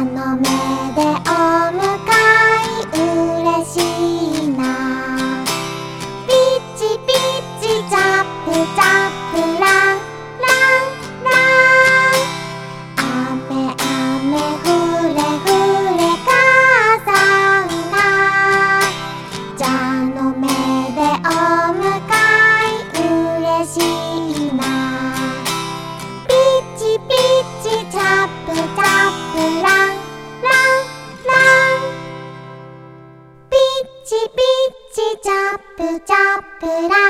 花の芽チピッチチャップチャップラン